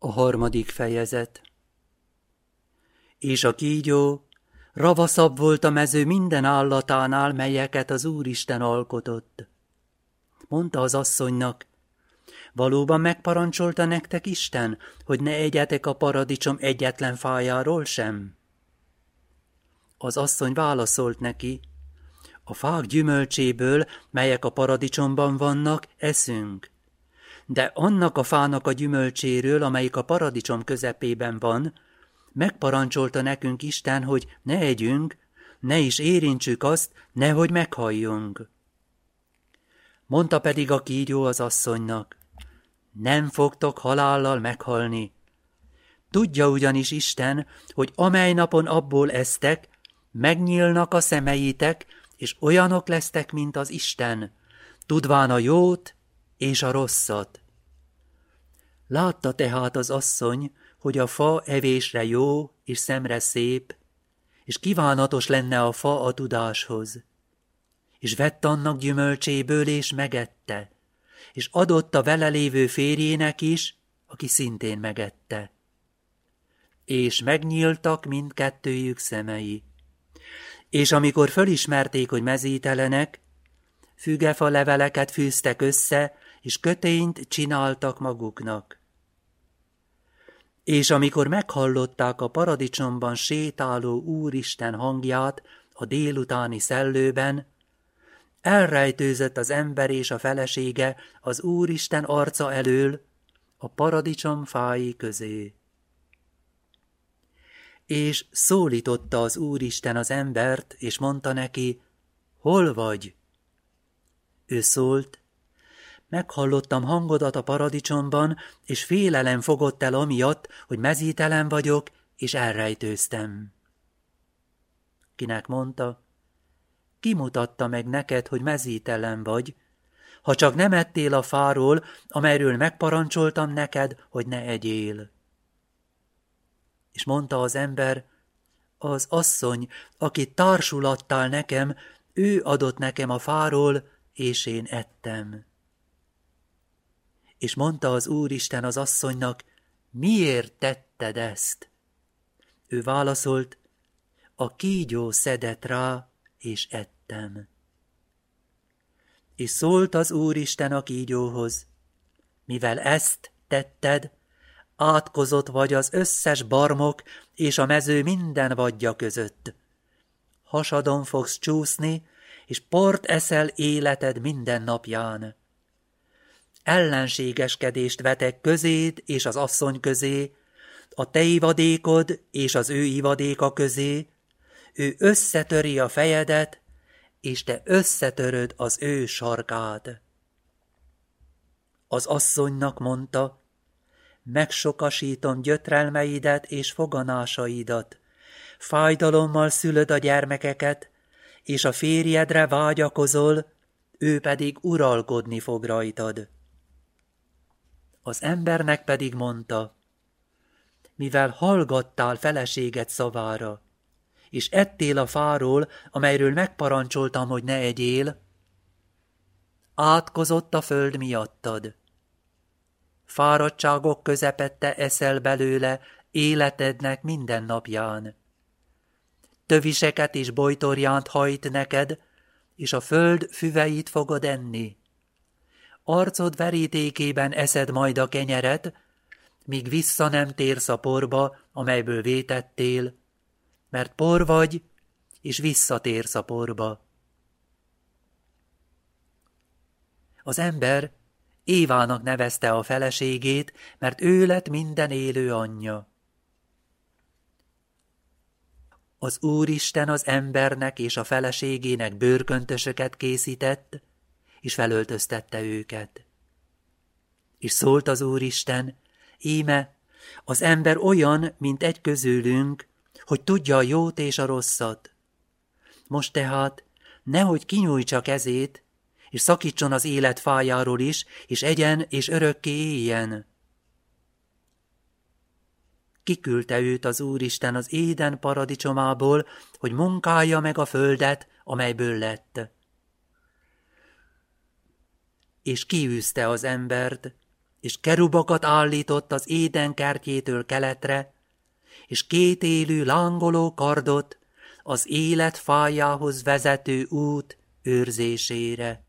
A harmadik fejezet És a kígyó ravaszabb volt a mező minden állatánál, melyeket az Úristen alkotott. Mondta az asszonynak, valóban megparancsolta nektek Isten, hogy ne egyetek a paradicsom egyetlen fájáról sem? Az asszony válaszolt neki, a fák gyümölcséből, melyek a paradicsomban vannak, eszünk de annak a fának a gyümölcséről, amelyik a paradicsom közepében van, megparancsolta nekünk Isten, hogy ne együnk, ne is érintsük azt, nehogy meghalljunk. Mondta pedig a kígyó az asszonynak, nem fogtok halállal meghalni. Tudja ugyanis Isten, hogy amely napon abból esztek, megnyílnak a szemeitek, és olyanok lesztek, mint az Isten, tudván a jót és a rosszat. Látta tehát az asszony, hogy a fa evésre jó és szemre szép, és kívánatos lenne a fa a tudáshoz. És vett annak gyümölcséből, és megette, és adott a vele lévő férjének is, aki szintén megette. És megnyíltak mindkettőjük szemei. És amikor fölismerték, hogy mezítelenek, fügefa leveleket fűztek össze, és kötényt csináltak maguknak. És amikor meghallották a paradicsomban sétáló Úristen hangját a délutáni szellőben, elrejtőzött az ember és a felesége az Úristen arca elől a paradicsom fái közé. És szólította az Úristen az embert, és mondta neki, hol vagy? Ő szólt, Meghallottam hangodat a paradicsomban, és félelem fogott el amiatt, hogy mezítelen vagyok, és elrejtőztem. Kinek mondta, kimutatta meg neked, hogy mezítelen vagy, ha csak nem ettél a fáról, amelyről megparancsoltam neked, hogy ne egyél. És mondta az ember, az asszony, aki társulattál nekem, ő adott nekem a fáról, és én ettem. És mondta az Úristen az asszonynak, miért tetted ezt? Ő válaszolt, a kígyó szedett rá, és ettem. És szólt az Úristen a kígyóhoz, mivel ezt tetted, átkozott vagy az összes barmok és a mező minden vadja között. Hasadon fogsz csúszni, és port eszel életed minden napján ellenségeskedést vetek közéd és az asszony közé, a te ivadékod és az ő ivadéka közé, ő összetöri a fejedet, és te összetöröd az ő sarkát. Az asszonynak mondta, megsokasítom gyötrelmeidet és foganásaidat, fájdalommal szülöd a gyermekeket, és a férjedre vágyakozol, ő pedig uralkodni fog rajtad. Az embernek pedig mondta, mivel hallgattál feleséget szavára, és ettél a fáról, amelyről megparancsoltam, hogy ne egyél, átkozott a föld miattad. Fáradtságok közepette eszel belőle életednek minden napján. Töviseket és bojtorjánt hajt neked, és a föld füveit fogod enni arcod verítékében eszed majd a kenyeret, míg vissza nem térsz a porba, amelyből vétettél, mert por vagy, és visszatérsz a porba. Az ember Évának nevezte a feleségét, mert ő lett minden élő anyja. Az Úristen az embernek és a feleségének bőrköntösöket készített, és felöltöztette őket. És szólt az Úristen, íme, az ember olyan, mint egy közülünk, hogy tudja a jót és a rosszat. Most tehát nehogy kinyújtsa kezét, és szakítson az élet fájáról is, és egyen és örökké éljen. Kiküldte őt az Úristen az éden paradicsomából, hogy munkálja meg a földet, amelyből lett és kiűzte az embert, és kerubokat állított az éden kertjétől keletre, és két élő lángoló kardot az élet fájához vezető út őrzésére.